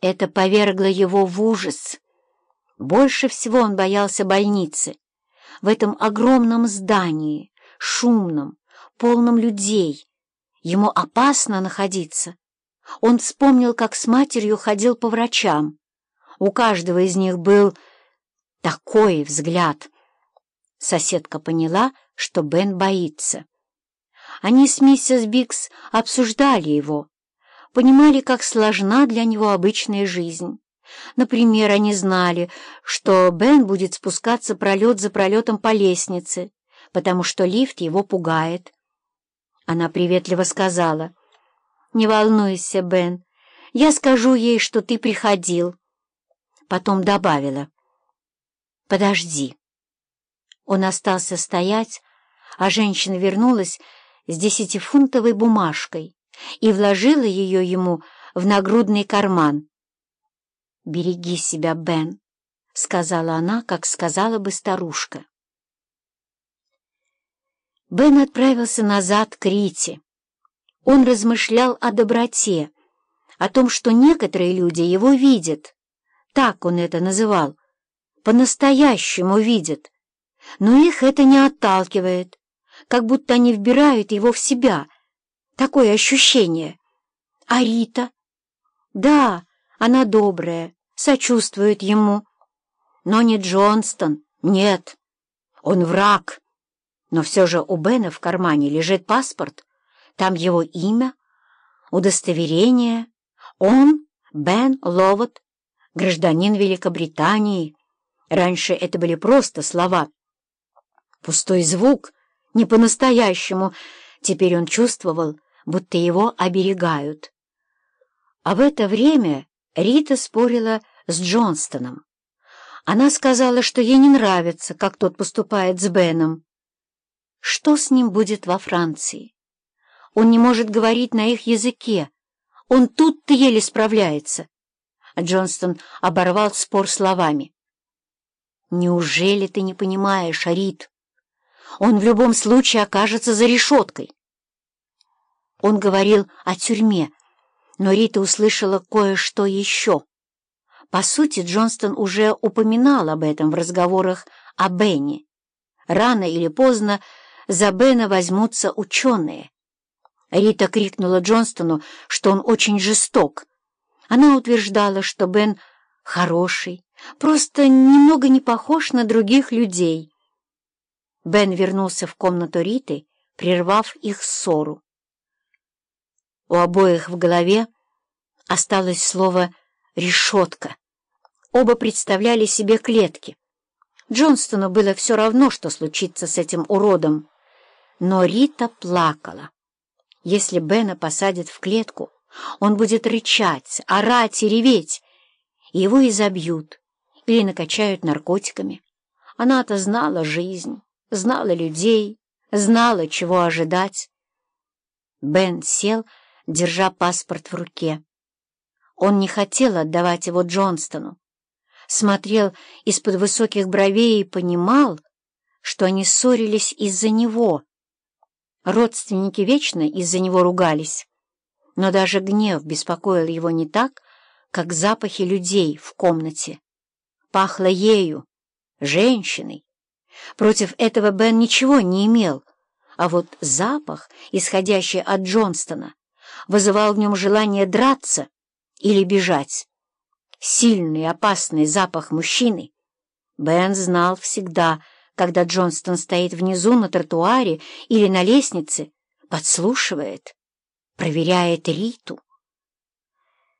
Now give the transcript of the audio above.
Это повергло его в ужас. Больше всего он боялся больницы. В этом огромном здании, шумном, полном людей. Ему опасно находиться. Он вспомнил, как с матерью ходил по врачам. У каждого из них был такой взгляд. Соседка поняла, что Бен боится. Они с миссис Бикс обсуждали его, понимали, как сложна для него обычная жизнь. Например, они знали, что Бен будет спускаться пролет за пролетом по лестнице, потому что лифт его пугает. Она приветливо сказала, «Не волнуйся, Бен, я скажу ей, что ты приходил». Потом добавила, «Подожди». Он остался стоять, а женщина вернулась с десятифунтовой бумажкой и вложила ее ему в нагрудный карман. «Береги себя, Бен», — сказала она, как сказала бы старушка. Бен отправился назад к Рите. Он размышлял о доброте, о том, что некоторые люди его видят. Так он это называл. По-настоящему видят. Но их это не отталкивает, как будто они вбирают его в себя. Такое ощущение. А Рита? Да, она добрая, сочувствует ему. Но не Джонстон, нет. Он враг. Но все же у Бена в кармане лежит паспорт. Там его имя, удостоверение. Он, Бен Ловот, гражданин Великобритании. Раньше это были просто слова. Пустой звук, не по-настоящему. Теперь он чувствовал, будто его оберегают. А в это время Рита спорила с Джонстоном. Она сказала, что ей не нравится, как тот поступает с Беном. Что с ним будет во Франции? Он не может говорить на их языке. Он тут-то еле справляется. Джонстон оборвал спор словами. «Неужели ты не понимаешь, Рит? Он в любом случае окажется за решеткой». Он говорил о тюрьме, но Рита услышала кое-что еще. По сути, Джонстон уже упоминал об этом в разговорах о Бенни. Рано или поздно за Бена возьмутся ученые. Рита крикнула Джонстону, что он очень жесток. Она утверждала, что Бен хороший, просто немного не похож на других людей. Бен вернулся в комнату Риты, прервав их ссору. У обоих в голове осталось слово «решетка». Оба представляли себе клетки. Джонстону было все равно, что случится с этим уродом. Но Рита плакала. Если Бена посадят в клетку, он будет рычать, орать и реветь. Его изобьют или накачают наркотиками. Она-то знала жизнь, знала людей, знала, чего ожидать. Бен сел, держа паспорт в руке. Он не хотел отдавать его Джонстону. Смотрел из-под высоких бровей и понимал, что они ссорились из-за него. Родственники вечно из-за него ругались. Но даже гнев беспокоил его не так, как запахи людей в комнате. Пахло ею, женщиной. Против этого Бен ничего не имел, а вот запах, исходящий от Джонстона, вызывал в нем желание драться или бежать. Сильный, опасный запах мужчины. Бен знал всегда, когда Джонстон стоит внизу на тротуаре или на лестнице, подслушивает, проверяет Риту.